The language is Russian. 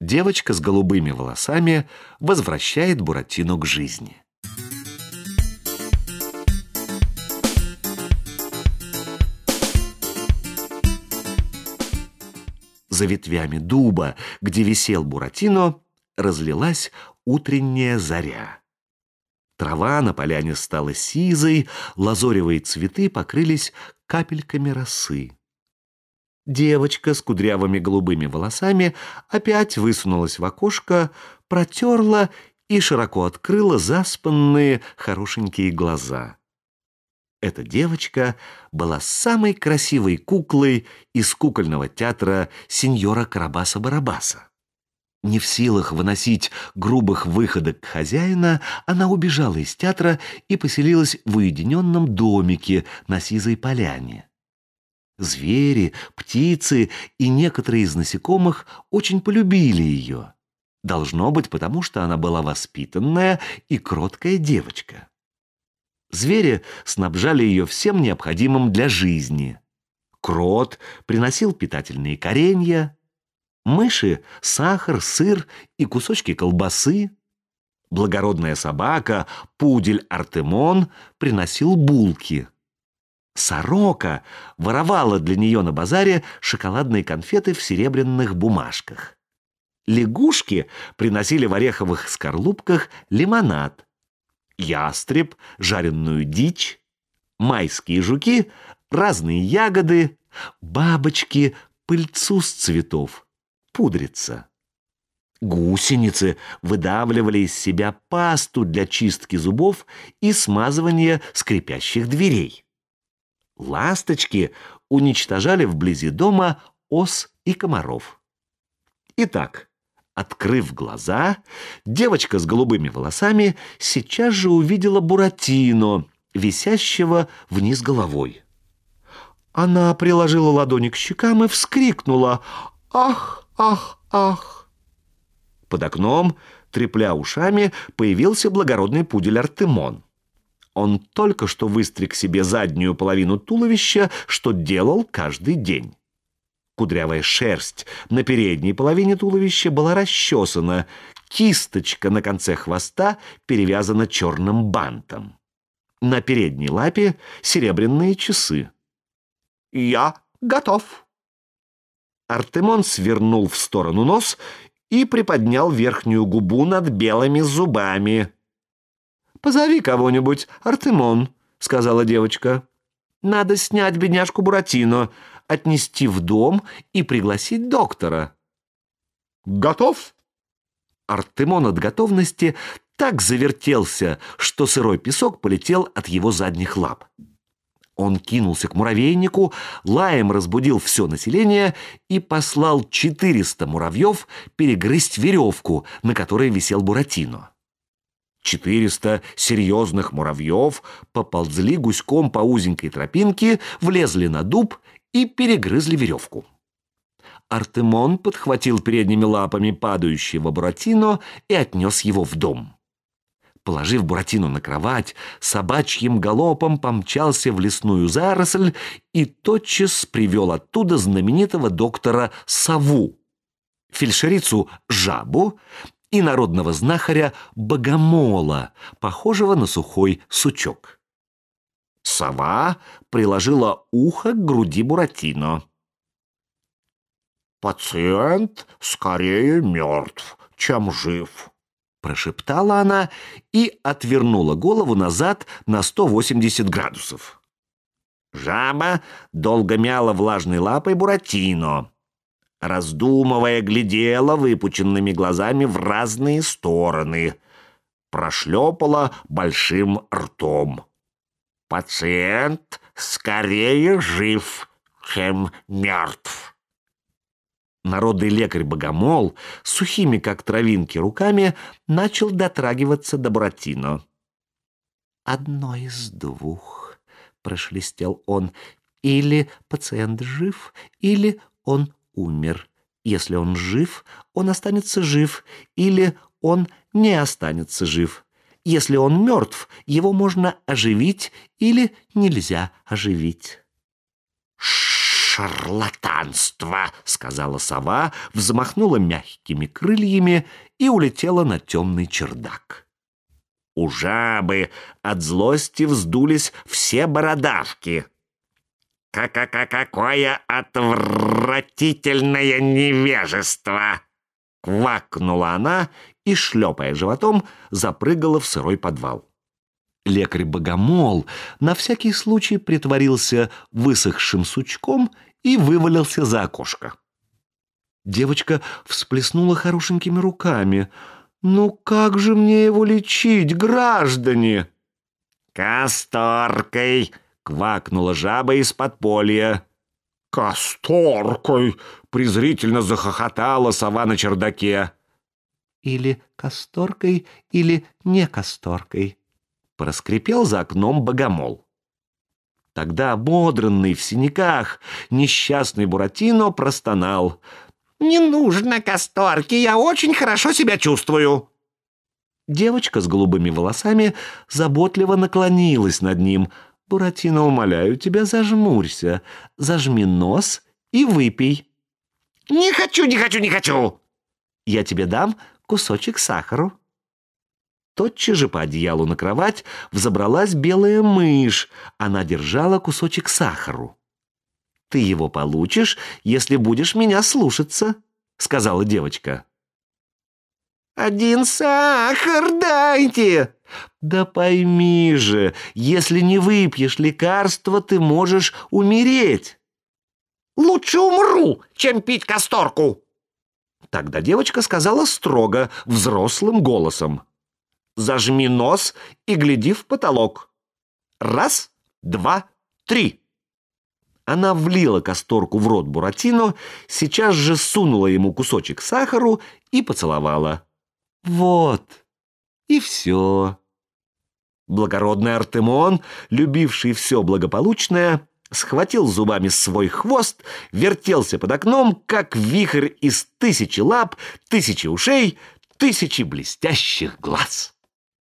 Девочка с голубыми волосами возвращает Буратино к жизни. За ветвями дуба, где висел Буратино, разлилась утренняя заря. Трава на поляне стала сизой, лазоревые цветы покрылись капельками росы. Девочка с кудрявыми голубыми волосами опять высунулась в окошко, протерла и широко открыла заспанные хорошенькие глаза. Эта девочка была самой красивой куклой из кукольного театра сеньора Карабаса-Барабаса. Не в силах выносить грубых выходок хозяина, она убежала из театра и поселилась в уединенном домике на Сизой поляне. Звери, птицы и некоторые из насекомых очень полюбили ее. Должно быть, потому что она была воспитанная и кроткая девочка. Звери снабжали ее всем необходимым для жизни. Крот приносил питательные коренья, мыши — сахар, сыр и кусочки колбасы. Благородная собака, пудель Артемон, приносил булки — Сорока воровала для нее на базаре шоколадные конфеты в серебряных бумажках. Лягушки приносили в ореховых скорлупках лимонад. Ястреб — жареную дичь. Майские жуки — разные ягоды. Бабочки — пыльцу с цветов. Пудрица. Гусеницы выдавливали из себя пасту для чистки зубов и смазывания скрипящих дверей. Ласточки уничтожали вблизи дома ос и комаров. Итак, открыв глаза, девочка с голубыми волосами сейчас же увидела Буратино, висящего вниз головой. Она приложила ладони к щекам и вскрикнула «Ах, ах, ах!». Под окном, трепля ушами, появился благородный пудель Артемон. Он только что выстриг себе заднюю половину туловища, что делал каждый день. Кудрявая шерсть на передней половине туловища была расчесана, кисточка на конце хвоста перевязана черным бантом. На передней лапе серебряные часы. «Я готов!» Артемон свернул в сторону нос и приподнял верхнюю губу над белыми зубами. «Позови кого-нибудь, Артемон», — сказала девочка. «Надо снять бедняжку Буратино, отнести в дом и пригласить доктора». «Готов?» Артемон от готовности так завертелся, что сырой песок полетел от его задних лап. Он кинулся к муравейнику, лаем разбудил все население и послал 400 муравьев перегрызть веревку, на которой висел Буратино. Четыреста серьезных муравьев поползли гуськом по узенькой тропинке, влезли на дуб и перегрызли веревку. Артемон подхватил передними лапами падающего Буратино и отнес его в дом. Положив Буратино на кровать, собачьим галопом помчался в лесную заросль и тотчас привел оттуда знаменитого доктора Саву, фельдшерицу Жабу и народного знахаря Богомола, похожего на сухой сучок. Сова приложила ухо к груди Буратино. «Пациент скорее мертв, чем жив», — прошептала она и отвернула голову назад на 180 градусов. Жаба долго мяла влажной лапой Буратино, раздумывая, глядела выпученными глазами в разные стороны, прошлепала большим ртом. «Пациент скорее жив, чем мертв». Народный лекарь Богомол, сухими как травинки руками, начал дотрагиваться до Буратино. «Одно из двух», — прошелестел он, — «или пациент жив, или он умер. Если он жив, он останется жив, или он не останется жив. Если он мертв, его можно оживить или нельзя оживить. Шарлатанство!» — сказала сова, взмахнула мягкими крыльями и улетела на темный чердак. У жабы от злости вздулись все бородавки. «Ка-ка-ка-какое отвратительное невежество!» Квакнула она и, шлепая животом, запрыгала в сырой подвал. Лекарь-богомол на всякий случай притворился высохшим сучком и вывалился за окошко. Девочка всплеснула хорошенькими руками. «Ну как же мне его лечить, граждане?» «Касторкой!» — квакнула жаба из подполья. «Касторкой!» — презрительно захохотала сова на чердаке. «Или касторкой, или не касторкой», — проскрипел за окном богомол. Тогда, ободранный в синяках, несчастный Буратино простонал. «Не нужно касторки, я очень хорошо себя чувствую». Девочка с голубыми волосами заботливо наклонилась над ним — Буратино, умоляю тебя, зажмурься, зажми нос и выпей. Не хочу, не хочу, не хочу. Я тебе дам кусочек сахару. Тотчас же по одеялу на кровать взобралась белая мышь. Она держала кусочек сахару. «Ты его получишь, если будешь меня слушаться», — сказала девочка. «Один сахар дайте!» «Да пойми же, если не выпьешь лекарства, ты можешь умереть!» «Лучше умру, чем пить касторку!» Тогда девочка сказала строго, взрослым голосом. «Зажми нос и гляди в потолок. Раз, два, три!» Она влила касторку в рот Буратино, сейчас же сунула ему кусочек сахару и поцеловала. «Вот, и все!» Благородный Артемон, любивший все благополучное, схватил зубами свой хвост, вертелся под окном, как вихрь из тысячи лап, тысячи ушей, тысячи блестящих глаз.